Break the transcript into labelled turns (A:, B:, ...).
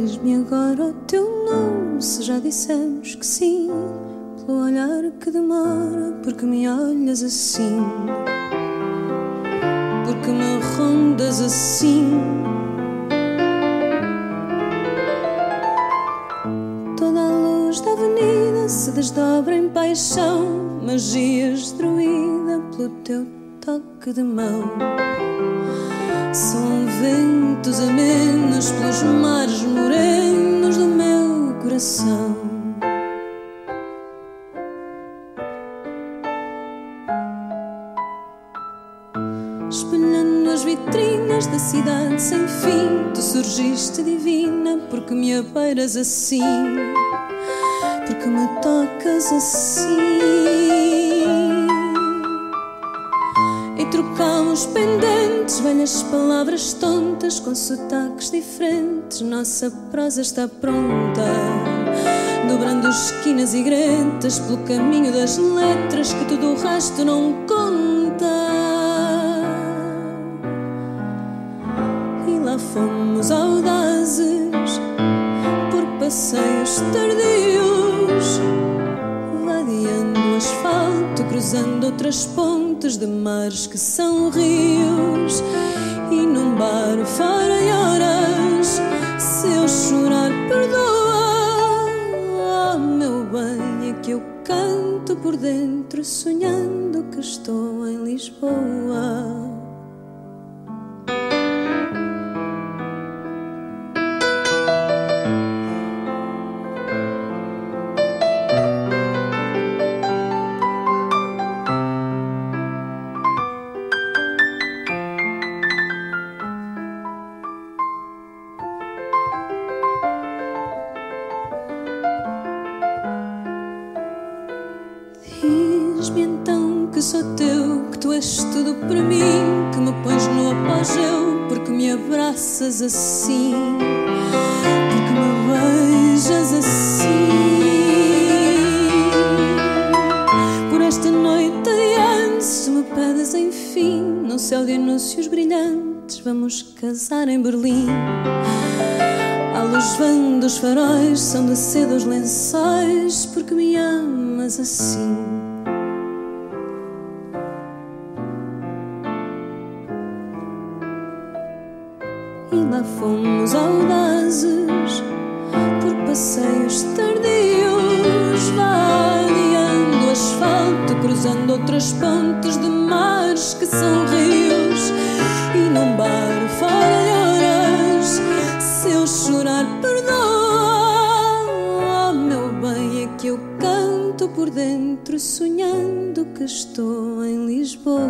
A: Diz-me agora o teu nome, se já dissemos que sim, pelo olhar que demora, porque me olhas assim, porque me rondas assim. Toda a luz da avenida se desdobra em paixão, magia destruída pelo teu toque de mão. São ventos amenos pelos mares coração. Espelhando as vitrinas da cidade sem fim, tu surgiste divina porque me abeiras assim, porque me tocas assim. Trocamos pendentes, velhas palavras tontas com sotaques diferentes. Nossa prosa está pronta, dobrando esquinas e gretas pelo caminho das letras que tudo o resto não conta. E lá fomos audazes por passeios tardios Vadeando o asfalto, cruzando outras pontes de mares que são rios. E num bar horas, se eu chorar, perdoa. Oh, meu bem, é que eu canto por dentro, sonhando que estou em Lisboa. Diz-me então que sou teu, que tu és tudo para mim, que me pões no apogeu, porque me abraças assim, porque me beijas assim. Por esta noite adiante, se me pedes enfim, num céu de anúncios brilhantes, vamos casar em Berlim. A luz vem dos faróis, são de cedo os lençóis, porque me amas assim. E lá fomos audazes por passeios tardios, vadeando asfalto, cruzando outras pontes de mares que são canto por dentro, sonhando que estou em Lisboa.